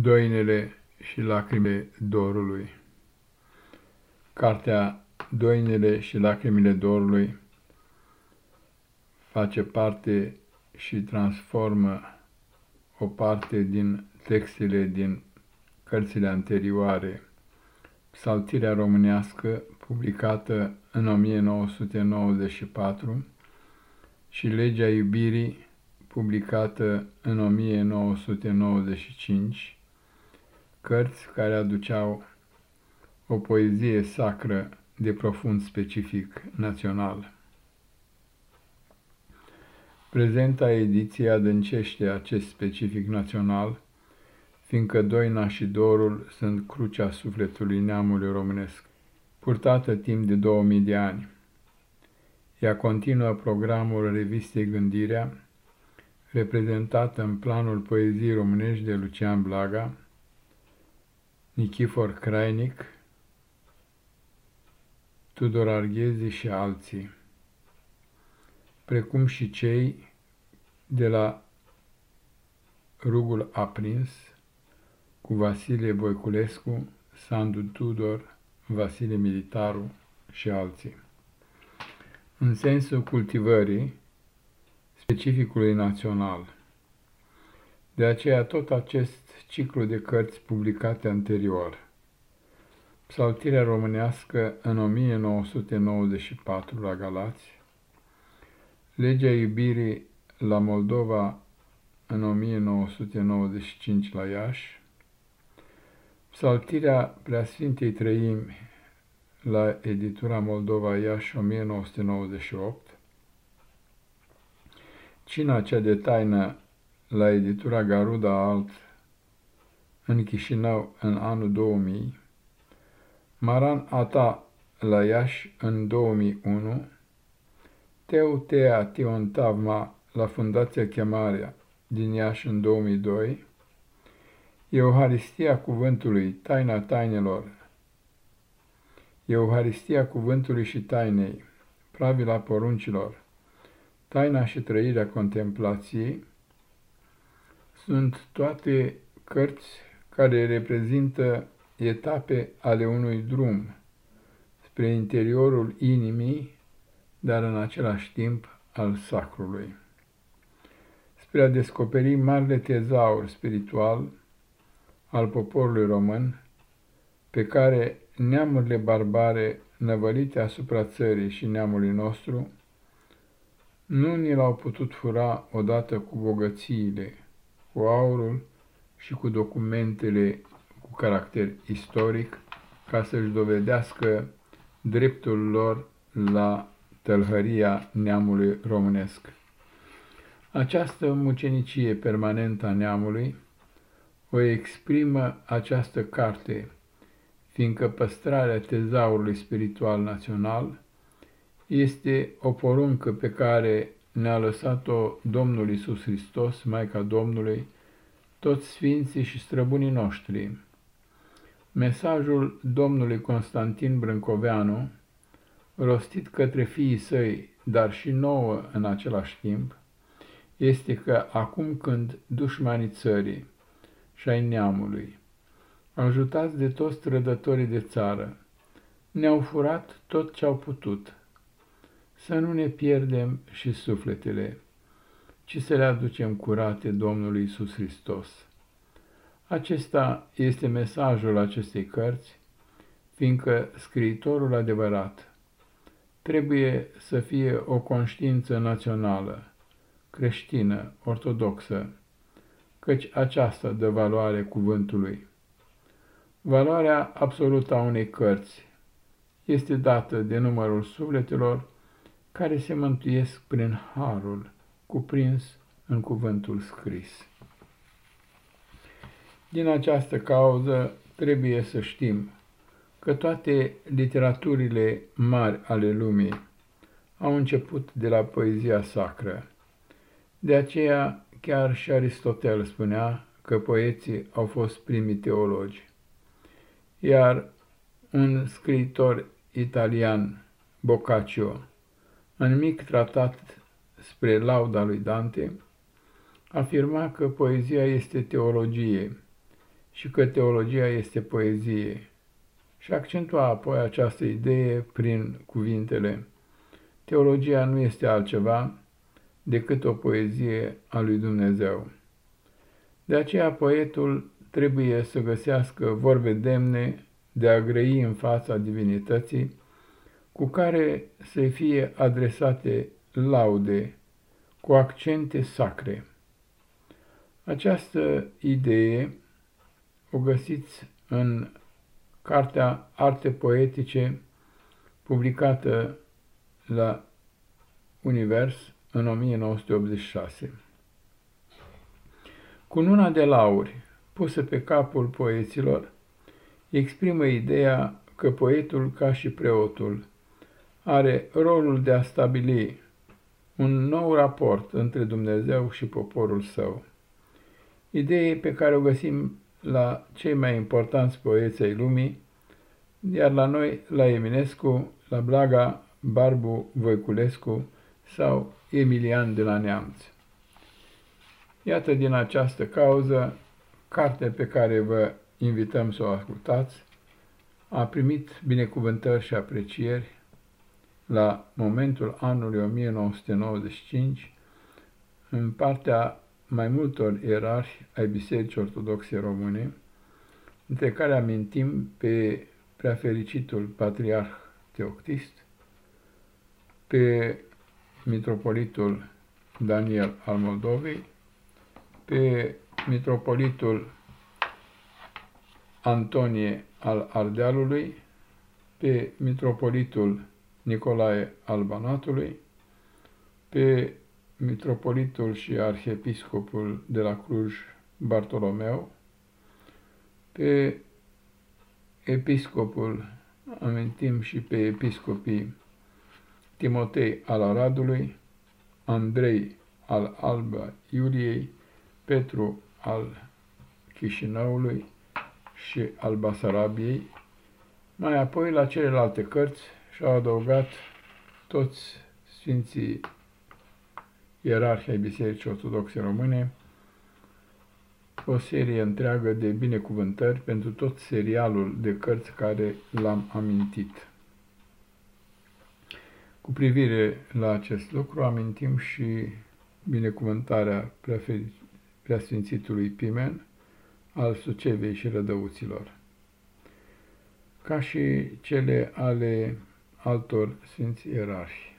Doinele și lacrimile dorului. Cartea Doinele și lacrimile dorului face parte și transformă o parte din textele din cărțile anterioare, Psaltirea românească, publicată în 1994, și Legea iubirii, publicată în 1995, cărți care aduceau o poezie sacră de profund specific național. Prezenta ediție adâncește acest specific național, fiindcă doina și dorul sunt crucea sufletului neamului românesc, purtată timp de 2000 de ani. Ea continuă programul revistei Gândirea, reprezentată în planul poeziei românești de Lucian Blaga, Nichifor Crainic, Tudor Arghezi și alții, precum și cei de la Rugul Aprins, cu Vasile Voiculescu, Sandu Tudor, Vasile Militaru și alții. În sensul cultivării specificului național. De aceea tot acest ciclu de cărți publicate anterior. Psaltirea românească în 1994 la Galați, Legea iubirii la Moldova în 1995 la Iași, Psaltirea Preasfintei Trăimi la editura Moldova Iași 1998, Cina cea de taină la editura Garuda Alt în Chișinău în anul 2000, Maran Ata la Iași în 2001, Teu Tea Tion Tavma la Fundația Chemarea din Iași în 2002, Euharistia Cuvântului, Taina Tainelor, Euharistia Cuvântului și Tainei, Pravila Poruncilor, Taina și trăirea contemplației sunt toate cărți care reprezintă etape ale unui drum spre interiorul inimii, dar în același timp al sacrului. Spre a descoperi marele tezaur spiritual al poporului român, pe care neamurile barbare năvălite asupra țării și neamului nostru nu ni l-au putut fura odată cu bogățiile, cu aurul și cu documentele cu caracter istoric, ca să-și dovedească dreptul lor la tălhăria neamului românesc. Această mucenicie permanentă a neamului o exprimă această carte, fiindcă păstrarea tezaurului spiritual național este o poruncă pe care ne-a lăsat-o Domnul Isus Hristos, Maica Domnului, toți sfinții și străbunii noștri. Mesajul Domnului Constantin Brâncoveanu, rostit către fiii săi, dar și nouă în același timp, este că acum când dușmanii țării și ai neamului, ajutați de toți trădătorii de țară, ne-au furat tot ce au putut, să nu ne pierdem și sufletele, ci să le aducem curate Domnului Isus Hristos. Acesta este mesajul acestei cărți, fiindcă scriitorul adevărat trebuie să fie o conștiință națională, creștină, ortodoxă, căci aceasta dă valoare cuvântului. Valoarea absolută a unei cărți este dată de numărul sufletelor care se mântuiesc prin harul cuprins în cuvântul scris. Din această cauză trebuie să știm că toate literaturile mari ale lumii au început de la poezia sacră. De aceea chiar și Aristotel spunea că poeții au fost primii teologi. Iar un scriitor italian, Boccaccio, în mic tratat spre lauda lui Dante, afirma că poezia este teologie, și că teologia este poezie. Și accentua apoi această idee prin cuvintele Teologia nu este altceva decât o poezie a lui Dumnezeu. De aceea poetul trebuie să găsească vorbe demne de a grăi în fața divinității, cu care să fie adresate laude cu accente sacre. Această idee o găsiți în cartea Arte Poetice, publicată la Univers în 1986. Cununa de lauri pusă pe capul poeților exprimă ideea că poetul, ca și preotul, are rolul de a stabili un nou raport între Dumnezeu și poporul său. Idee pe care o găsim la cei mai importanți poeți ai lumii, iar la noi, la Eminescu, la Blaga, Barbu Voiculescu sau Emilian de la Neamț. Iată din această cauză, cartea pe care vă invităm să o ascultați a primit binecuvântări și aprecieri la momentul anului 1995 în partea mai multor ierarhi ai Bisericii Ortodoxe Române, între care amintim pe preafericitul Patriarh Teoctist, pe Mitropolitul Daniel al Moldovei, pe Mitropolitul Antonie al Ardealului, pe Mitropolitul Nicolae al Banatului, pe Mitropolitul și Arhiepiscopul de la Cluj Bartolomeu, pe Episcopul, amintim și pe Episcopii Timotei al Aradului, Andrei al Alba Iuliei, Petru al Chișinăului și al Basarabiei, mai apoi la celelalte cărți și-au adăugat toți Sfinții Ierarhii ai Bisericii Ortodoxe Române, o serie întreagă de binecuvântări pentru tot serialul de cărți care l-am amintit. Cu privire la acest lucru, amintim și binecuvântarea preasfințitului Pimen al Sucevei și Rădăuților, ca și cele ale altor sfinți ierarhi.